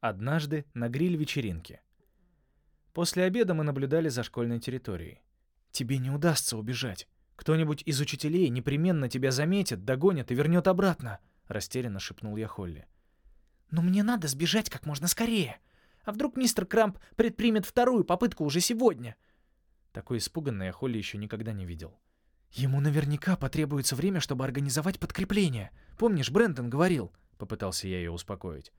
Однажды на гриль-вечеринке. После обеда мы наблюдали за школьной территорией. «Тебе не удастся убежать. Кто-нибудь из учителей непременно тебя заметит, догонит и вернет обратно», — растерянно шепнул я Холли. «Но мне надо сбежать как можно скорее. А вдруг мистер Крамп предпримет вторую попытку уже сегодня?» Такой испуганной я Холли еще никогда не видел. «Ему наверняка потребуется время, чтобы организовать подкрепление. Помнишь, Брэндон говорил?» — попытался я ее успокоить.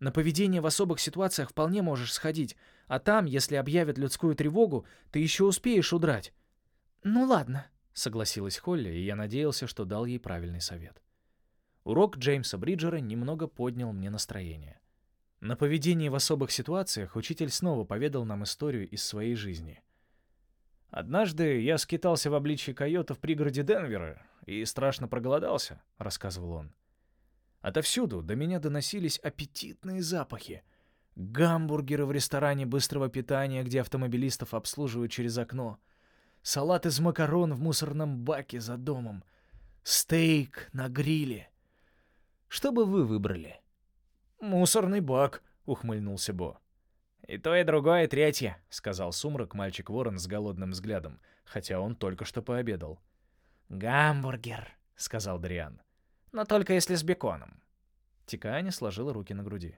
На поведение в особых ситуациях вполне можешь сходить, а там, если объявят людскую тревогу, ты еще успеешь удрать». «Ну ладно», — согласилась Холли, и я надеялся, что дал ей правильный совет. Урок Джеймса Бриджера немного поднял мне настроение. На поведении в особых ситуациях учитель снова поведал нам историю из своей жизни. «Однажды я скитался в обличье койота в пригороде Денвера и страшно проголодался», — рассказывал он. Отовсюду до меня доносились аппетитные запахи. Гамбургеры в ресторане быстрого питания, где автомобилистов обслуживают через окно. Салат из макарон в мусорном баке за домом. Стейк на гриле. Что бы вы выбрали? «Мусорный бак», — ухмыльнулся Бо. «И то, и другое, и третье», — сказал сумрак мальчик-ворон с голодным взглядом, хотя он только что пообедал. «Гамбургер», — сказал Дриан но только если с беконом». Тикаани сложила руки на груди.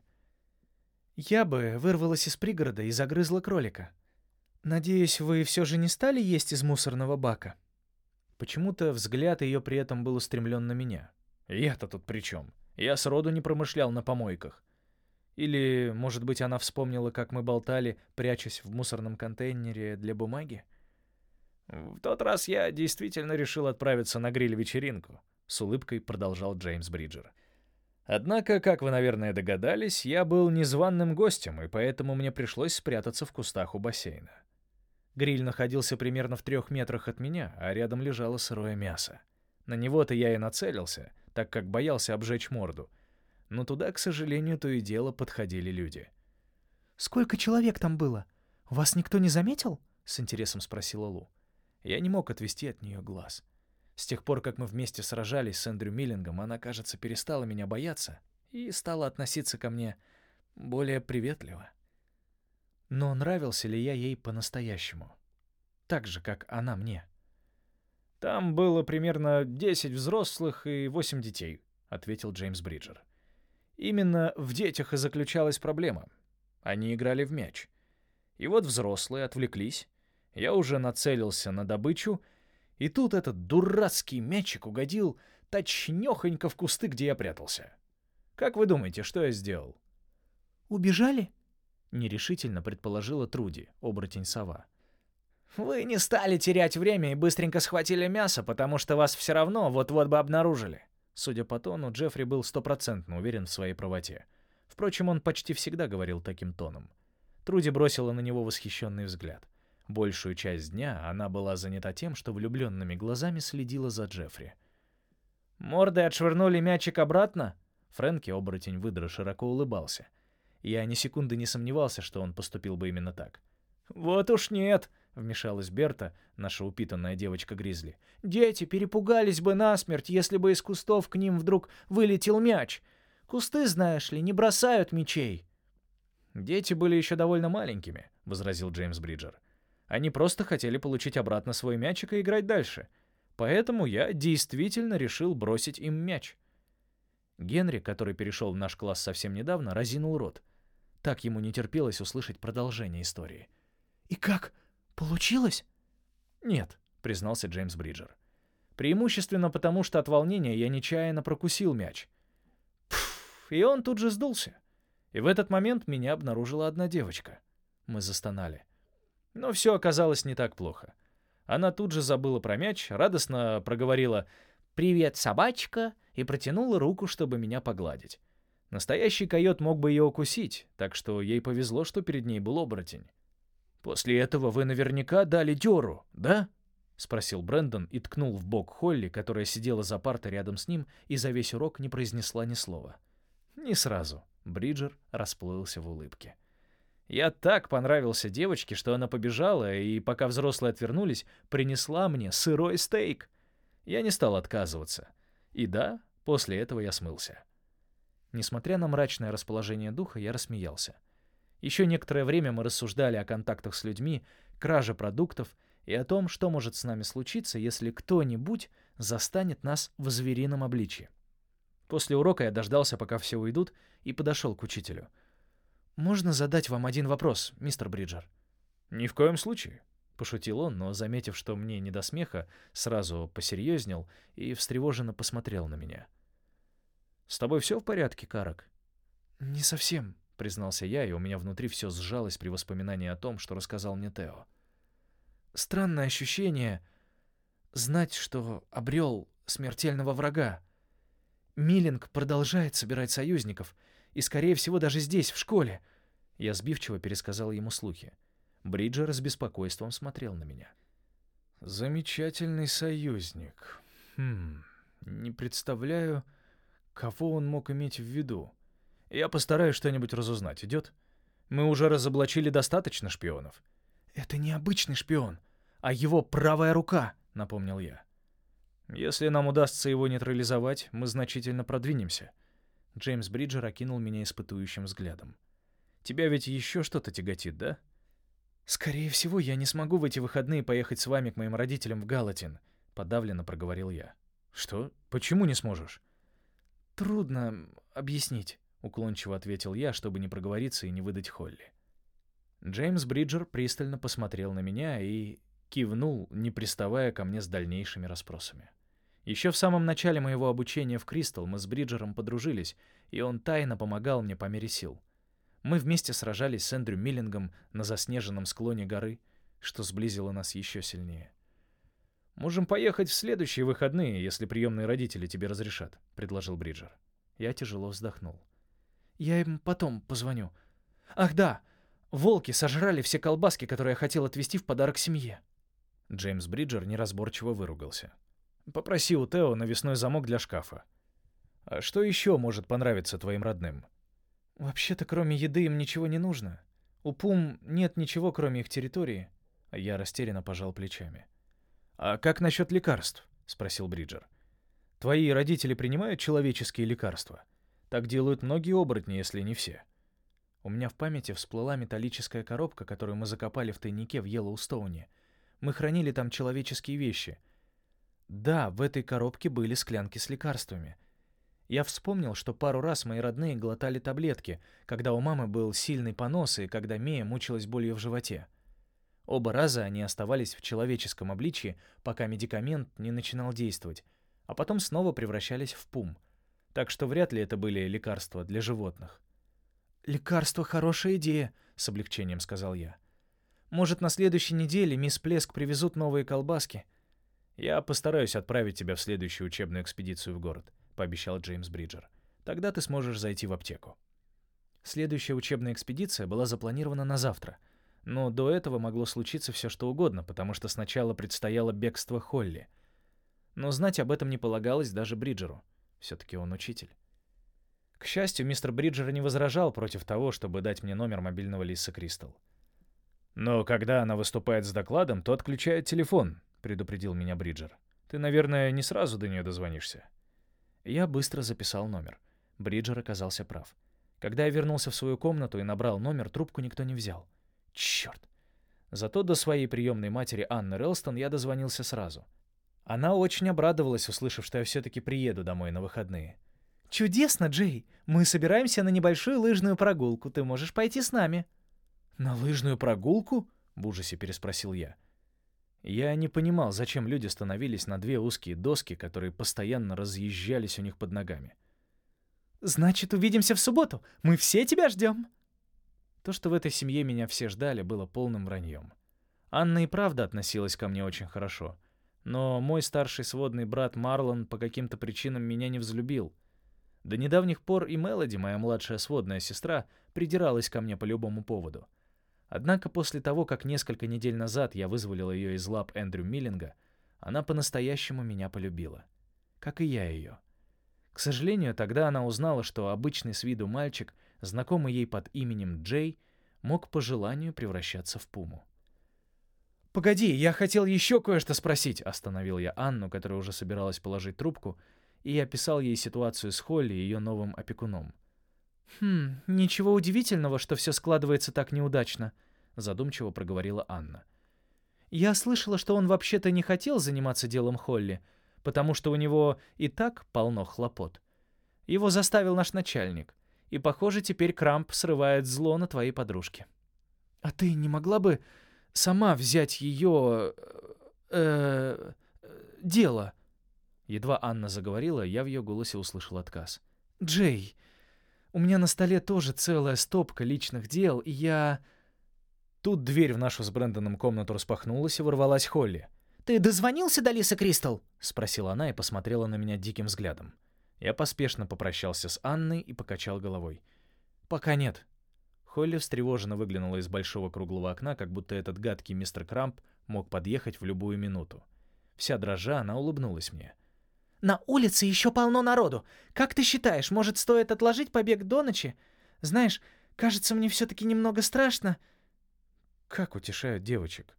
«Я бы вырвалась из пригорода и загрызла кролика. Надеюсь, вы все же не стали есть из мусорного бака?» Почему-то взгляд ее при этом был устремлен на меня. Я-то тут при чем? Я сроду не промышлял на помойках. Или, может быть, она вспомнила, как мы болтали, прячась в мусорном контейнере для бумаги? В тот раз я действительно решил отправиться на гриль-вечеринку с улыбкой продолжал Джеймс Бриджер. Однако, как вы, наверное, догадались, я был незваным гостем, и поэтому мне пришлось спрятаться в кустах у бассейна. Гриль находился примерно в трех метрах от меня, а рядом лежало сырое мясо. На него-то я и нацелился, так как боялся обжечь морду. Но туда, к сожалению, то и дело подходили люди. «Сколько человек там было? Вас никто не заметил?» — с интересом спросила Лу. Я не мог отвести от нее глаз. С тех пор, как мы вместе сражались с Эндрю Миллингом, она, кажется, перестала меня бояться и стала относиться ко мне более приветливо. Но нравился ли я ей по-настоящему? Так же, как она мне. «Там было примерно 10 взрослых и 8 детей», — ответил Джеймс Бриджер. «Именно в детях и заключалась проблема. Они играли в мяч. И вот взрослые отвлеклись. Я уже нацелился на добычу — и тут этот дурацкий мячик угодил точнёхонько в кусты, где я прятался. Как вы думаете, что я сделал? «Убежали?» — нерешительно предположила Труди, оборотень-сова. «Вы не стали терять время и быстренько схватили мясо, потому что вас все равно вот-вот бы обнаружили». Судя по тону, Джеффри был стопроцентно уверен в своей правоте. Впрочем, он почти всегда говорил таким тоном. Труди бросила на него восхищенный взгляд. Большую часть дня она была занята тем, что влюбленными глазами следила за Джеффри. «Мордой отшвырнули мячик обратно?» Фрэнки, оборотень выдра, широко улыбался. Я ни секунды не сомневался, что он поступил бы именно так. «Вот уж нет!» — вмешалась Берта, наша упитанная девочка-гризли. «Дети перепугались бы насмерть, если бы из кустов к ним вдруг вылетел мяч. Кусты, знаешь ли, не бросают мячей». «Дети были еще довольно маленькими», — возразил Джеймс Бриджер. Они просто хотели получить обратно свой мячик и играть дальше. Поэтому я действительно решил бросить им мяч. Генри, который перешел в наш класс совсем недавно, разинул рот. Так ему не терпелось услышать продолжение истории. «И как? Получилось?» «Нет», — признался Джеймс Бриджер. «Преимущественно потому, что от волнения я нечаянно прокусил мяч. Пфф, и он тут же сдулся. И в этот момент меня обнаружила одна девочка. Мы застонали. Но все оказалось не так плохо. Она тут же забыла про мяч, радостно проговорила «Привет, собачка!» и протянула руку, чтобы меня погладить. Настоящий койот мог бы ее укусить, так что ей повезло, что перед ней был оборотень. «После этого вы наверняка дали дёру, да?» — спросил Брэндон и ткнул в бок Холли, которая сидела за партой рядом с ним и за весь урок не произнесла ни слова. «Не сразу». Бриджер расплылся в улыбке. Я так понравился девочке, что она побежала, и пока взрослые отвернулись, принесла мне сырой стейк. Я не стал отказываться. И да, после этого я смылся. Несмотря на мрачное расположение духа, я рассмеялся. Еще некоторое время мы рассуждали о контактах с людьми, краже продуктов и о том, что может с нами случиться, если кто-нибудь застанет нас в зверином обличье. После урока я дождался, пока все уйдут, и подошел к учителю. «Можно задать вам один вопрос, мистер Бриджер?» «Ни в коем случае», — пошутил он, но, заметив, что мне не до смеха, сразу посерьезнел и встревоженно посмотрел на меня. «С тобой все в порядке, Карак?» «Не совсем», — признался я, и у меня внутри все сжалось при воспоминании о том, что рассказал мне Тео. «Странное ощущение знать, что обрел смертельного врага. Миллинг продолжает собирать союзников, и, скорее всего, даже здесь, в школе. Я сбивчиво пересказал ему слухи. Бриджер с беспокойством смотрел на меня. «Замечательный союзник. Хм, не представляю, кого он мог иметь в виду. Я постараюсь что-нибудь разузнать. Идет? Мы уже разоблачили достаточно шпионов». «Это не обычный шпион, а его правая рука», — напомнил я. «Если нам удастся его нейтрализовать, мы значительно продвинемся». Джеймс Бриджер окинул меня испытующим взглядом. «Тебя ведь еще что-то тяготит, да?» «Скорее всего, я не смогу в эти выходные поехать с вами к моим родителям в Галатин», — подавленно проговорил я. «Что? Почему не сможешь?» «Трудно объяснить», — уклончиво ответил я, чтобы не проговориться и не выдать Холли. Джеймс Бриджер пристально посмотрел на меня и кивнул, не приставая ко мне с дальнейшими расспросами. Еще в самом начале моего обучения в Кристал мы с Бриджером подружились, и он тайно помогал мне по мере сил. Мы вместе сражались с Эндрю Миллингом на заснеженном склоне горы, что сблизило нас еще сильнее. «Можем поехать в следующие выходные, если приемные родители тебе разрешат», — предложил Бриджер. Я тяжело вздохнул. «Я им потом позвоню. Ах да, волки сожрали все колбаски, которые я хотел отвезти в подарок семье». Джеймс Бриджер неразборчиво выругался. Попроси у Тео навесной замок для шкафа. А что еще может понравиться твоим родным? Вообще-то, кроме еды им ничего не нужно. У Пум нет ничего, кроме их территории. Я растерянно пожал плечами. А как насчет лекарств? спросил Бриджер. Твои родители принимают человеческие лекарства? Так делают многие оборотни, если не все. У меня в памяти всплыла металлическая коробка, которую мы закопали в тайнике в Йеллоустоуне. Мы хранили там человеческие вещи — да, в этой коробке были склянки с лекарствами. Я вспомнил, что пару раз мои родные глотали таблетки, когда у мамы был сильный понос и когда Мия мучилась болью в животе. Оба раза они оставались в человеческом обличье, пока медикамент не начинал действовать, а потом снова превращались в пум. Так что вряд ли это были лекарства для животных. «Лекарство — хорошая идея», — с облегчением сказал я. «Может, на следующей неделе мисс Плеск привезут новые колбаски?» «Я постараюсь отправить тебя в следующую учебную экспедицию в город», — пообещал Джеймс Бриджер. «Тогда ты сможешь зайти в аптеку». Следующая учебная экспедиция была запланирована на завтра, но до этого могло случиться все что угодно, потому что сначала предстояло бегство Холли. Но знать об этом не полагалось даже Бриджеру. Все-таки он учитель. К счастью, мистер Бриджер не возражал против того, чтобы дать мне номер мобильного Лиса Кристал. Но когда она выступает с докладом, то отключает телефон, — предупредил меня Бриджер. «Ты, наверное, не сразу до нее дозвонишься». Я быстро записал номер. Бриджер оказался прав. Когда я вернулся в свою комнату и набрал номер, трубку никто не взял. Черт! Зато до своей приемной матери Анны Релстон я дозвонился сразу. Она очень обрадовалась, услышав, что я все-таки приеду домой на выходные. «Чудесно, Джей! Мы собираемся на небольшую лыжную прогулку. Ты можешь пойти с нами». «На лыжную прогулку?» — в ужасе переспросил я. Я не понимал, зачем люди становились на две узкие доски, которые постоянно разъезжались у них под ногами. «Значит, увидимся в субботу. Мы все тебя ждем». То, что в этой семье меня все ждали, было полным враньем. Анна и правда относилась ко мне очень хорошо. Но мой старший сводный брат Марлон по каким-то причинам меня не взлюбил. До недавних пор и Мелоди, моя младшая сводная сестра, придиралась ко мне по любому поводу — Однако после того, как несколько недель назад я вызволил ее из лап Эндрю Миллинга, она по-настоящему меня полюбила. Как и я ее. К сожалению, тогда она узнала, что обычный с виду мальчик, знакомый ей под именем Джей, мог по желанию превращаться в пуму. «Погоди, я хотел еще кое-что спросить», — остановил я Анну, которая уже собиралась положить трубку, и я описал ей ситуацию с Холли и ее новым опекуном — «Хм, ничего удивительного, что все складывается так неудачно», — задумчиво проговорила Анна. «Я слышала, что он вообще-то не хотел заниматься делом Холли, потому что у него и так полно хлопот. Его заставил наш начальник, и, похоже, теперь Крамп срывает зло на твоей подружке. А ты не могла бы сама взять ее... Э, э, дело?» Едва Анна заговорила, я в ее голосе услышал отказ. «Джей, у меня на столе тоже целая стопка личных дел, и я...» Тут дверь в нашу с Брэндоном комнату распахнулась и ворвалась Холли. «Ты дозвонился до Лисы Кристал?» — спросила она и посмотрела на меня диким взглядом. Я поспешно попрощался с Анной и покачал головой. «Пока нет». Холли встревоженно выглянула из большого круглого окна, как будто этот гадкий мистер Крамп мог подъехать в любую минуту. Вся дрожа, она улыбнулась мне. На улице еще полно народу. Как ты считаешь, может, стоит отложить побег до ночи? Знаешь, кажется, мне все-таки немного страшно». «Как утешают девочек?»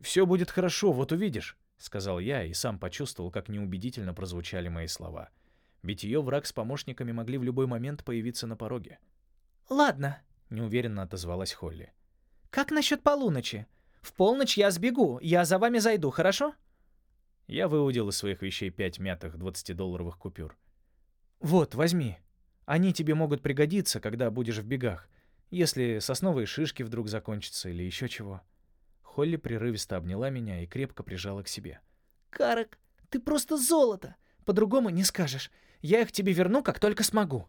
«Все будет хорошо, вот увидишь», — сказал я и сам почувствовал, как неубедительно прозвучали мои слова. Ведь ее враг с помощниками могли в любой момент появиться на пороге. «Ладно», — неуверенно отозвалась Холли. «Как насчет полуночи? В полночь я сбегу, я за вами зайду, хорошо?» Я выудил из своих вещей пять мятых 20-долларовых купюр. «Вот, возьми. Они тебе могут пригодиться, когда будешь в бегах, если сосновые шишки вдруг закончатся или еще чего». Холли прерывисто обняла меня и крепко прижала к себе. «Карак, ты просто золото! По-другому не скажешь. Я их тебе верну, как только смогу».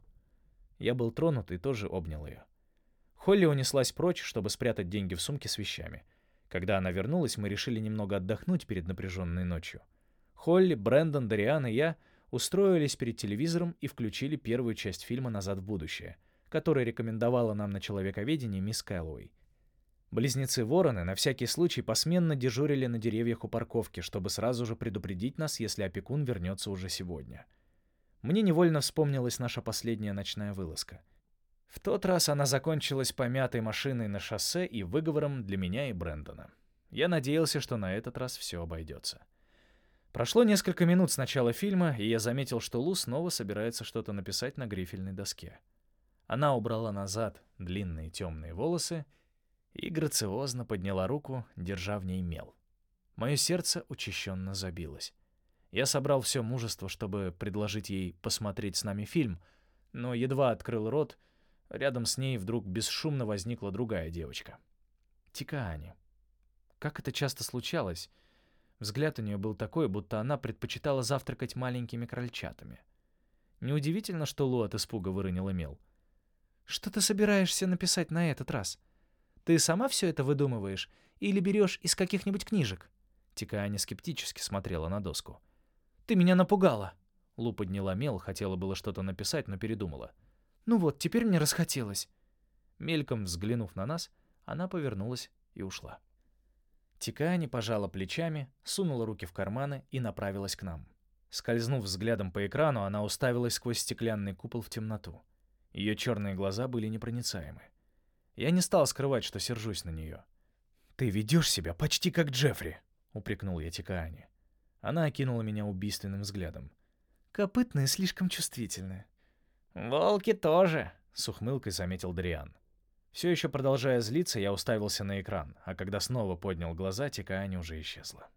Я был тронут и тоже обнял ее. Холли унеслась прочь, чтобы спрятать деньги в сумке с вещами — когда она вернулась, мы решили немного отдохнуть перед напряженной ночью. Холли, Брэндон, Дариан и я устроились перед телевизором и включили первую часть фильма «Назад в будущее», который рекомендовала нам на человековедении мисс Кэллоуэй. Близнецы-вороны на всякий случай посменно дежурили на деревьях у парковки, чтобы сразу же предупредить нас, если опекун вернется уже сегодня. Мне невольно вспомнилась наша последняя ночная вылазка — в тот раз она закончилась помятой машиной на шоссе и выговором для меня и Брэндона. Я надеялся, что на этот раз все обойдется. Прошло несколько минут с начала фильма, и я заметил, что Лу снова собирается что-то написать на грифельной доске. Она убрала назад длинные темные волосы и грациозно подняла руку, держа в ней мел. Мое сердце учащенно забилось. Я собрал все мужество, чтобы предложить ей посмотреть с нами фильм, но едва открыл рот — Рядом с ней вдруг бесшумно возникла другая девочка. Тикаани. Как это часто случалось, взгляд у нее был такой, будто она предпочитала завтракать маленькими крольчатами. Неудивительно, что Лу от испуга выронила мел. «Что ты собираешься написать на этот раз? Ты сама все это выдумываешь или берешь из каких-нибудь книжек?» Тикаани скептически смотрела на доску. «Ты меня напугала!» Лу подняла мел, хотела было что-то написать, но передумала. Ну вот, теперь мне расхотелось. Мельком взглянув на нас, она повернулась и ушла. Тикани пожала плечами, сунула руки в карманы и направилась к нам. Скользнув взглядом по экрану, она уставилась сквозь стеклянный купол в темноту. Ее черные глаза были непроницаемы. Я не стал скрывать, что сержусь на нее. «Ты ведешь себя почти как Джеффри», — упрекнул я Тикаани. Она окинула меня убийственным взглядом. «Копытные слишком чувствительные. «Волки тоже», — с ухмылкой заметил Дриан. Все еще продолжая злиться, я уставился на экран, а когда снова поднял глаза, Тикаани уже исчезла.